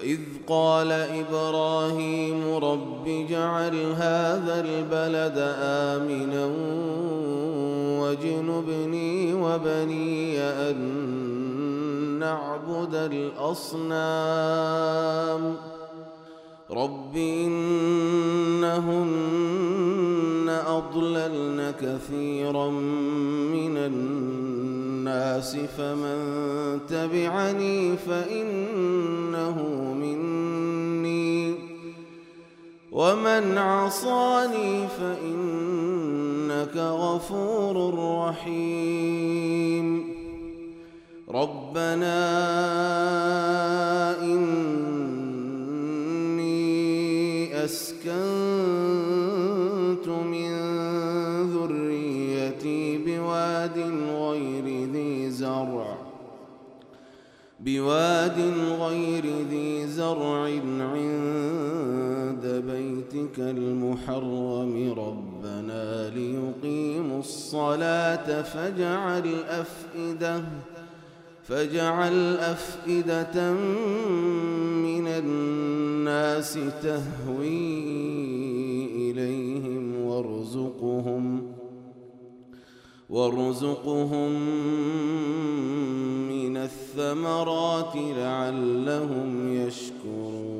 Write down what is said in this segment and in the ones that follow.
وإذ قال إبراهيم رب اجعل هذا البلد آمنا واجنبني وبني أن نعبد الأصنام رب إنهن أضللن كثيرا من الناس فمن تبعني فإنه ومن عصاني فإنك غفور رحيم ربنا إني أسكنت من ذريتي بواد غير ذي زرع بواد غير ذي زرع بيتك المحرم ربنا ليقيموا الصلاة فاجعل أفئدة فاجعل أفئدة من الناس تهوي إليهم وارزقهم وارزقهم من الثمرات لعلهم يشكرون.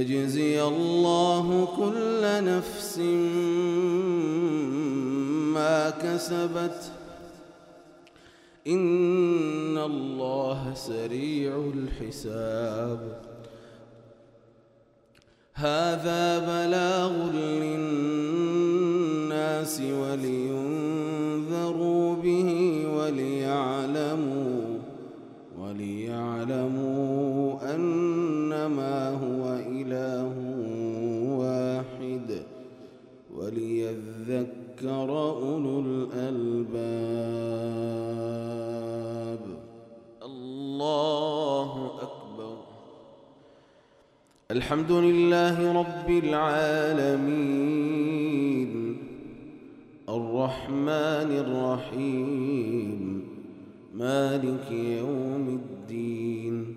ليجزي الله كل نفس ما كسبت. إن الله سريع الحساب. هذا بلاغ وليذكر أولو الألباب. الله أكبر. الحمد لله رب العالمين. الرحمن الرحيم. مالك يوم الدين.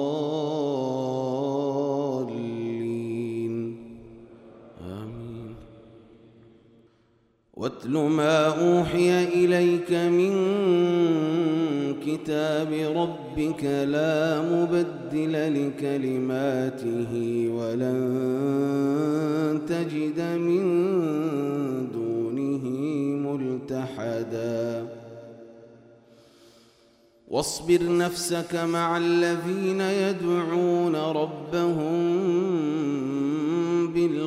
واتل ما أوحي إليك من كتاب ربك لا مبدل لكلماته ولن تجد من دونه ملتحدا. واصبر نفسك مع الذين يدعون ربهم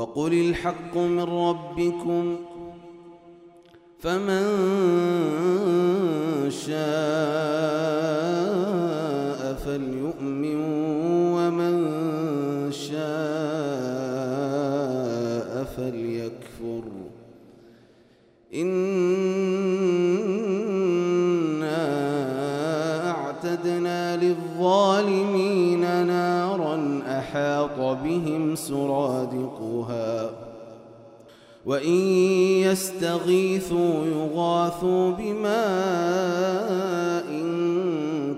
وقل الحق من ربكم فمن شاء فليؤمن سرادقها وإن يستغيثوا يغاثوا بماء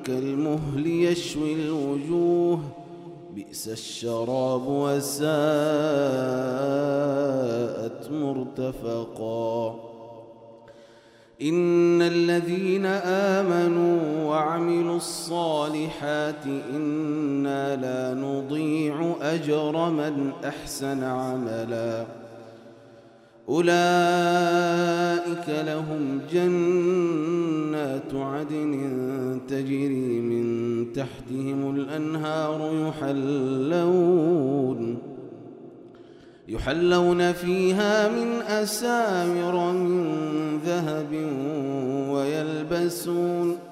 كالمهل يشوي الوجوه. بئس الشراب وساءت مرتفقا. إن الذين آمنوا وعملوا الصالحات إنا لا نضيع أجر من أحسن عملا. أولئك لهم جنات عدن تجري من تحتهم الأنهار يحلون يحلون فيها من أسامر من ذهب ويلبسون